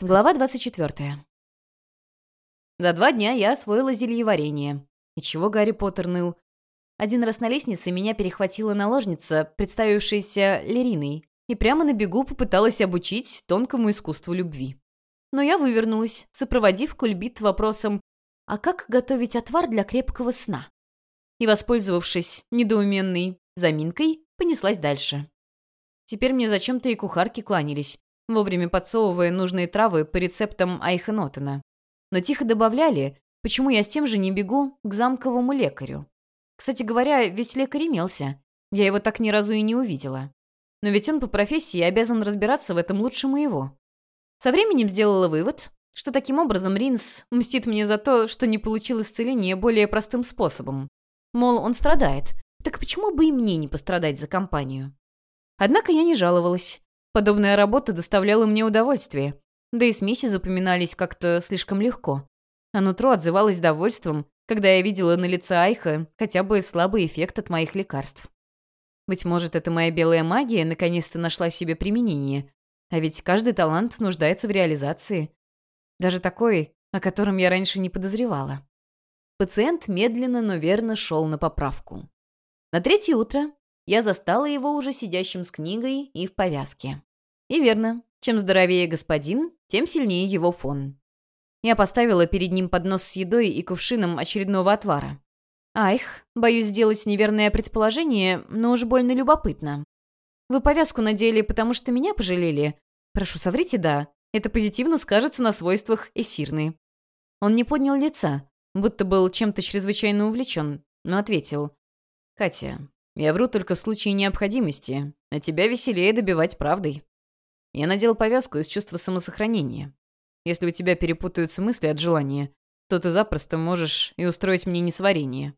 Глава 24. За два дня я освоила зельеварение. И чего Гарри Поттер ныл? Один раз на лестнице меня перехватила наложница, представившаяся Лериной, и прямо на бегу попыталась обучить тонкому искусству любви. Но я вывернулась, сопроводив кульбит вопросом «А как готовить отвар для крепкого сна?» И, воспользовавшись недоуменной заминкой, понеслась дальше. Теперь мне зачем-то и кухарки кланялись, вовремя подсовывая нужные травы по рецептам Айхенотена. Но тихо добавляли, почему я с тем же не бегу к замковому лекарю. Кстати говоря, ведь лекарь имелся. Я его так ни разу и не увидела. Но ведь он по профессии обязан разбираться в этом лучше моего. Со временем сделала вывод, что таким образом Ринс мстит мне за то, что не получил исцеление более простым способом. Мол, он страдает. Так почему бы и мне не пострадать за компанию? Однако я не жаловалась. Подобная работа доставляла мне удовольствие, да и смеси запоминались как-то слишком легко. А нутро отзывалось довольством, когда я видела на лице Айха хотя бы слабый эффект от моих лекарств. Быть может, эта моя белая магия наконец-то нашла себе применение. А ведь каждый талант нуждается в реализации. Даже такой, о котором я раньше не подозревала. Пациент медленно, но верно шел на поправку. На третье утро я застала его уже сидящим с книгой и в повязке. И верно, чем здоровее господин, тем сильнее его фон. Я поставила перед ним поднос с едой и кувшином очередного отвара. Айх, боюсь сделать неверное предположение, но уж больно любопытно. Вы повязку надели, потому что меня пожалели? Прошу, соврите «да». Это позитивно скажется на свойствах эсирны. Он не поднял лица, будто был чем-то чрезвычайно увлечен, но ответил. «Катя, я вру только в случае необходимости, а тебя веселее добивать правдой. Я надел повязку из чувства самосохранения. Если у тебя перепутаются мысли от желания, то ты запросто можешь и устроить мне несварение».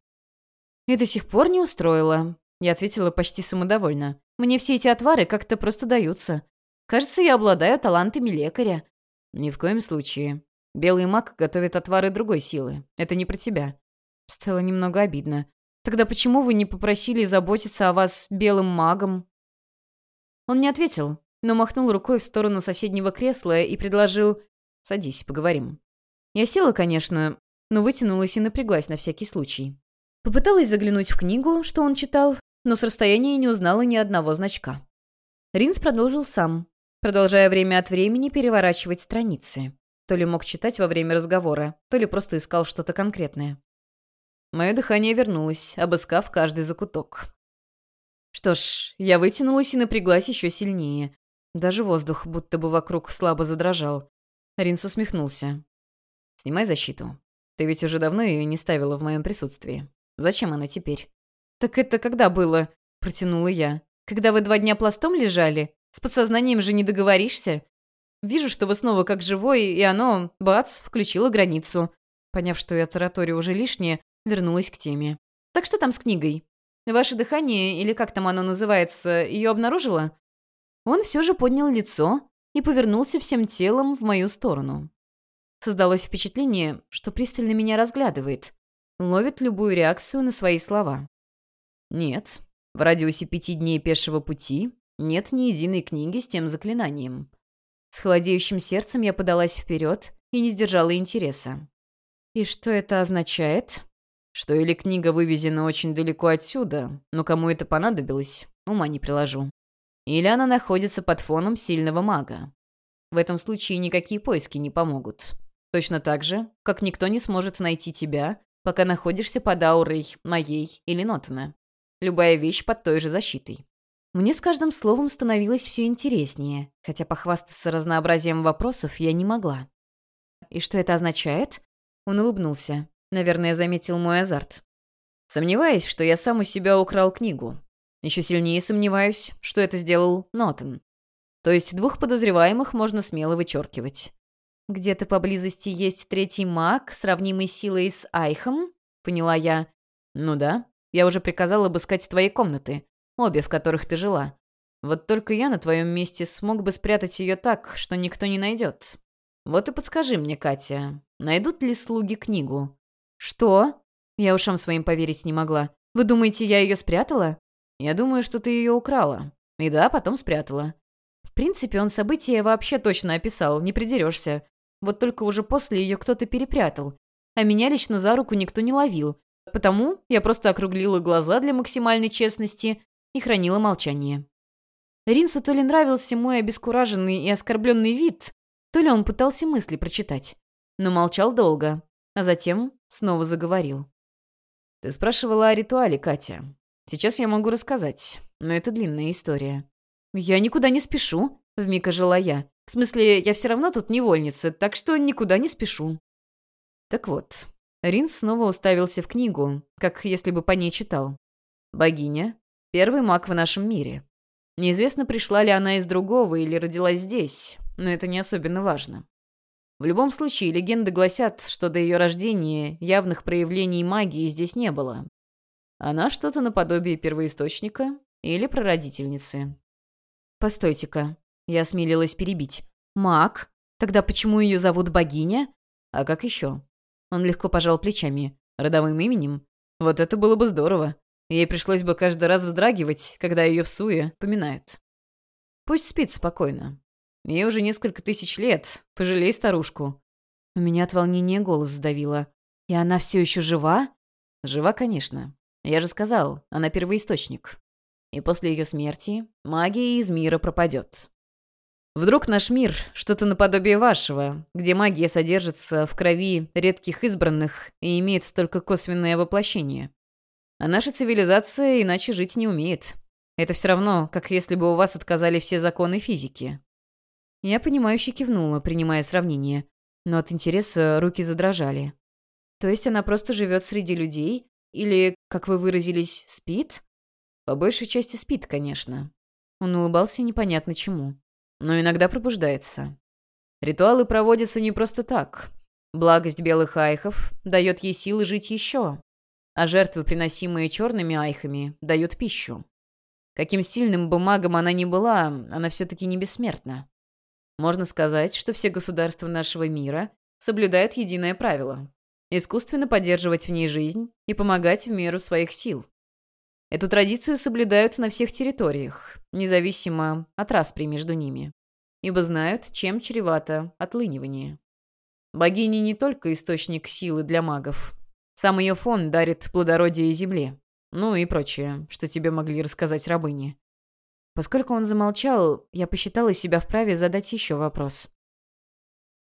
«И до сих пор не устроила», — я ответила почти самодовольно. «Мне все эти отвары как-то просто даются. Кажется, я обладаю талантами лекаря». «Ни в коем случае. Белый маг готовит отвары другой силы. Это не про тебя». Стало немного обидно. Тогда почему вы не попросили заботиться о вас белым магом?» Он не ответил, но махнул рукой в сторону соседнего кресла и предложил «Садись, поговорим». Я села, конечно, но вытянулась и напряглась на всякий случай. Попыталась заглянуть в книгу, что он читал, но с расстояния не узнала ни одного значка. Ринс продолжил сам, продолжая время от времени переворачивать страницы. То ли мог читать во время разговора, то ли просто искал что-то конкретное. Мое дыхание вернулось, обыскав каждый закуток. Что ж, я вытянулась и напряглась еще сильнее. Даже воздух будто бы вокруг слабо задрожал. Ринс усмехнулся. «Снимай защиту. Ты ведь уже давно ее не ставила в моем присутствии. Зачем она теперь?» «Так это когда было?» — протянула я. «Когда вы два дня пластом лежали? С подсознанием же не договоришься. Вижу, что вы снова как живой, и оно, бац, включило границу». Поняв, что я тараторию уже лишнее, вернулась к теме. «Так что там с книгой? Ваше дыхание, или как там оно называется, ее обнаружила?» Он все же поднял лицо и повернулся всем телом в мою сторону. Создалось впечатление, что пристально меня разглядывает, ловит любую реакцию на свои слова. «Нет, в радиусе пяти дней пешего пути нет ни единой книги с тем заклинанием». С холодеющим сердцем я подалась вперед и не сдержала интереса. «И что это означает?» Что или книга вывезена очень далеко отсюда, но кому это понадобилось, ума не приложу. Или она находится под фоном сильного мага. В этом случае никакие поиски не помогут. Точно так же, как никто не сможет найти тебя, пока находишься под аурой моей или Нотана. Любая вещь под той же защитой. Мне с каждым словом становилось все интереснее, хотя похвастаться разнообразием вопросов я не могла. «И что это означает?» Он улыбнулся. Наверное, заметил мой азарт. Сомневаюсь, что я сам у себя украл книгу. Еще сильнее сомневаюсь, что это сделал Нотен. То есть двух подозреваемых можно смело вычеркивать. «Где-то поблизости есть третий маг, сравнимый силой с Айхом?» — поняла я. «Ну да. Я уже приказал обыскать твои комнаты, обе, в которых ты жила. Вот только я на твоем месте смог бы спрятать ее так, что никто не найдет. Вот и подскажи мне, Катя, найдут ли слуги книгу? «Что?» Я ушам своим поверить не могла. «Вы думаете, я ее спрятала?» «Я думаю, что ты ее украла. И да, потом спрятала. В принципе, он события вообще точно описал, не придерешься. Вот только уже после ее кто-то перепрятал. А меня лично за руку никто не ловил. Потому я просто округлила глаза для максимальной честности и хранила молчание. Ринсу то ли нравился мой обескураженный и оскорбленный вид, то ли он пытался мысли прочитать. Но молчал долго, а затем снова заговорил. «Ты спрашивала о ритуале, Катя. Сейчас я могу рассказать, но это длинная история». «Я никуда не спешу», — вмиг ожила я. «В смысле, я все равно тут невольница, так что никуда не спешу». Так вот, Ринс снова уставился в книгу, как если бы по ней читал. «Богиня — первый маг в нашем мире. Неизвестно, пришла ли она из другого или родилась здесь, но это не особенно важно. В любом случае, легенды гласят, что до ее рождения явных проявлений магии здесь не было. Она что-то наподобие первоисточника или прародительницы. «Постойте-ка», — я осмелилась перебить. «Маг? Тогда почему ее зовут богиня? А как еще?» Он легко пожал плечами. «Родовым именем? Вот это было бы здорово. Ей пришлось бы каждый раз вздрагивать, когда ее в суе поминают. Пусть спит спокойно. Ей уже несколько тысяч лет. Пожалей старушку». У меня от волнения голос сдавило. «И она все еще жива?» «Жива, конечно. Я же сказал, она первоисточник. И после ее смерти магия из мира пропадет. Вдруг наш мир — что-то наподобие вашего, где магия содержится в крови редких избранных и имеет только косвенное воплощение. А наша цивилизация иначе жить не умеет. Это все равно, как если бы у вас отказали все законы физики. Я понимающе кивнула, принимая сравнение, но от интереса руки задрожали. То есть она просто живет среди людей? Или, как вы выразились, спит? По большей части спит, конечно. Он улыбался непонятно чему. Но иногда пробуждается. Ритуалы проводятся не просто так. Благость белых айхов дает ей силы жить еще. А жертвы, приносимые черными айхами, дают пищу. Каким сильным бы она ни была, она все-таки не бессмертна. Можно сказать, что все государства нашего мира соблюдают единое правило – искусственно поддерживать в ней жизнь и помогать в меру своих сил. Эту традицию соблюдают на всех территориях, независимо от распри между ними, ибо знают, чем чревато отлынивание. Богиня не только источник силы для магов. Сам ее фон дарит плодородие земле. Ну и прочее, что тебе могли рассказать рабыни. Поскольку он замолчал, я посчитала себя вправе задать еще вопрос.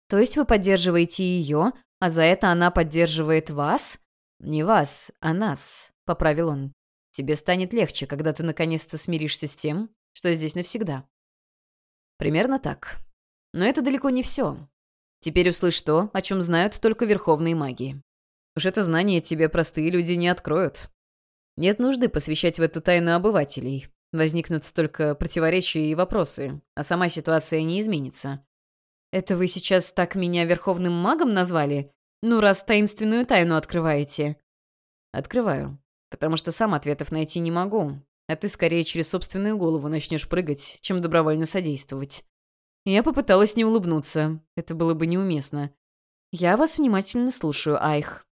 «То есть вы поддерживаете ее, а за это она поддерживает вас?» «Не вас, а нас», — поправил он. «Тебе станет легче, когда ты наконец-то смиришься с тем, что здесь навсегда». Примерно так. Но это далеко не все. Теперь услышь то, о чем знают только верховные маги. Уж это знание тебе простые люди не откроют. Нет нужды посвящать в эту тайну обывателей. Возникнут только противоречия и вопросы, а сама ситуация не изменится. «Это вы сейчас так меня верховным магом назвали? Ну, раз таинственную тайну открываете». «Открываю, потому что сам ответов найти не могу, а ты скорее через собственную голову начнешь прыгать, чем добровольно содействовать». Я попыталась не улыбнуться, это было бы неуместно. «Я вас внимательно слушаю, Айх».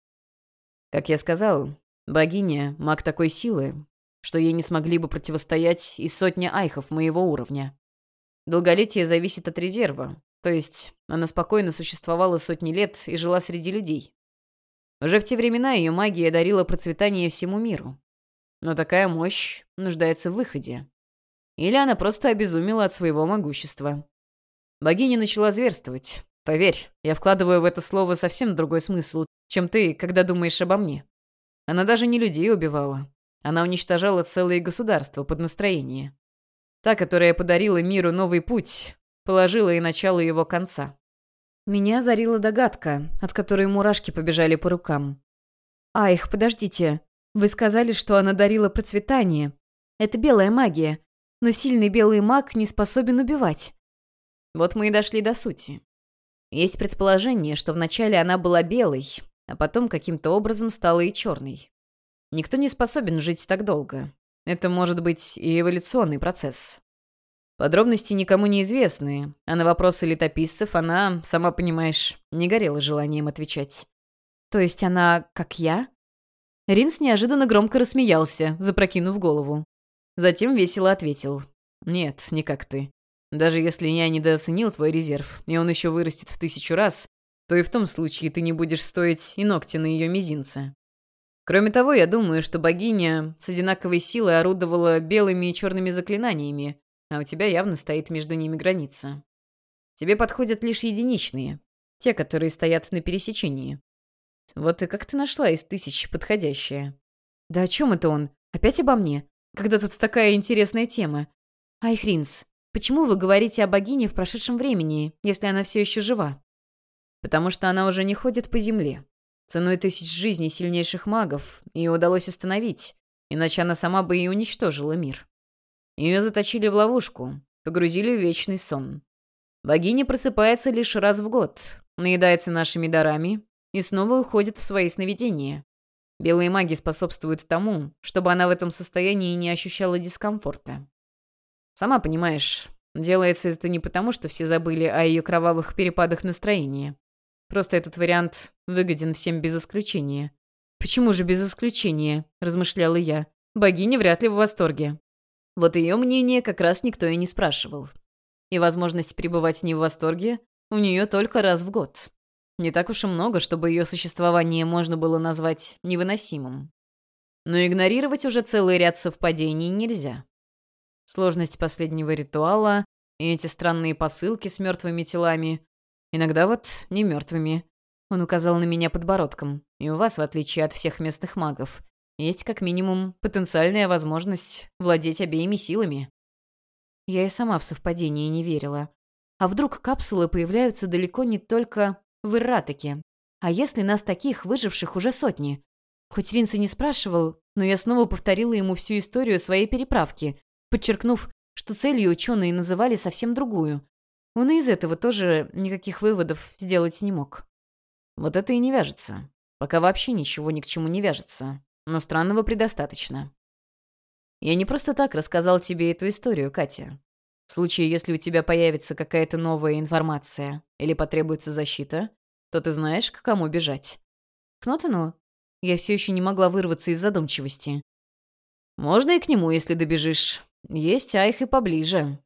Как я сказал, богиня — маг такой силы, что ей не смогли бы противостоять и сотни айхов моего уровня. Долголетие зависит от резерва, то есть она спокойно существовала сотни лет и жила среди людей. Уже в те времена ее магия дарила процветание всему миру. Но такая мощь нуждается в выходе. Или она просто обезумела от своего могущества. Богиня начала зверствовать. Поверь, я вкладываю в это слово совсем другой смысл, чем ты, когда думаешь обо мне. Она даже не людей убивала, она уничтожала целые государства под настроение. Та, которая подарила миру новый путь, положила и начало его конца. Меня озарила догадка, от которой мурашки побежали по рукам. «Айх, подождите. Вы сказали, что она дарила процветание. Это белая магия. Но сильный белый маг не способен убивать». Вот мы и дошли до сути. Есть предположение, что вначале она была белой, а потом каким-то образом стала и черной. Никто не способен жить так долго. Это может быть и эволюционный процесс. Подробности никому не известны, а на вопросы летописцев она, сама понимаешь, не горела желанием отвечать. То есть она как я? Ринс неожиданно громко рассмеялся, запрокинув голову. Затем весело ответил. «Нет, не как ты. Даже если я недооценил твой резерв, и он еще вырастет в тысячу раз, то и в том случае ты не будешь стоить и ногти на ее мизинце. Кроме того, я думаю, что богиня с одинаковой силой орудовала белыми и черными заклинаниями, а у тебя явно стоит между ними граница. Тебе подходят лишь единичные, те, которые стоят на пересечении. Вот и как ты нашла из тысяч подходящее? Да о чем это он? Опять обо мне? Когда тут такая интересная тема? Айхринс, почему вы говорите о богине в прошедшем времени, если она все еще жива? Потому что она уже не ходит по земле. Ценой тысяч жизней сильнейших магов ее удалось остановить, иначе она сама бы и уничтожила мир. Ее заточили в ловушку, погрузили в вечный сон. Богиня просыпается лишь раз в год, наедается нашими дарами и снова уходит в свои сновидения. Белые маги способствуют тому, чтобы она в этом состоянии не ощущала дискомфорта. Сама понимаешь, делается это не потому, что все забыли о ее кровавых перепадах настроения. Просто этот вариант выгоден всем без исключения. «Почему же без исключения?» – размышляла я. «Богиня вряд ли в восторге». Вот ее мнение как раз никто и не спрашивал. И возможность пребывать не в восторге у нее только раз в год. Не так уж и много, чтобы ее существование можно было назвать невыносимым. Но игнорировать уже целый ряд совпадений нельзя. Сложность последнего ритуала и эти странные посылки с мертвыми телами. Иногда вот не мертвыми. Он указал на меня подбородком. И у вас, в отличие от всех местных магов, есть как минимум потенциальная возможность владеть обеими силами. Я и сама в совпадение не верила. А вдруг капсулы появляются далеко не только в Ирратаке. А если нас таких, выживших, уже сотни? Хоть Ринс не спрашивал, но я снова повторила ему всю историю своей переправки, подчеркнув, что целью ученые называли совсем другую. Он и из этого тоже никаких выводов сделать не мог. Вот это и не вяжется. Пока вообще ничего ни к чему не вяжется. Но странного предостаточно. Я не просто так рассказал тебе эту историю, Катя. В случае, если у тебя появится какая-то новая информация или потребуется защита, то ты знаешь, к кому бежать. К Нотану? Я все еще не могла вырваться из задумчивости. Можно и к нему, если добежишь. Есть айх и поближе.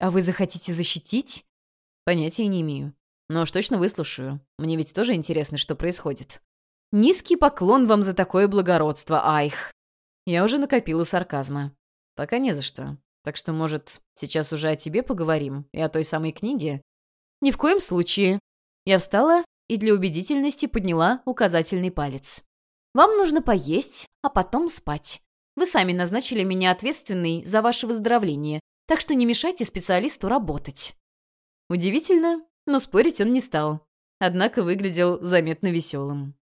А вы захотите защитить? Понятия не имею. Но уж точно выслушаю. Мне ведь тоже интересно, что происходит. Низкий поклон вам за такое благородство, айх. Я уже накопила сарказма. Пока не за что. Так что, может, сейчас уже о тебе поговорим и о той самой книге? Ни в коем случае. Я встала и для убедительности подняла указательный палец. Вам нужно поесть, а потом спать. Вы сами назначили меня ответственной за ваше выздоровление, так что не мешайте специалисту работать. Удивительно, но спорить он не стал. Однако выглядел заметно веселым.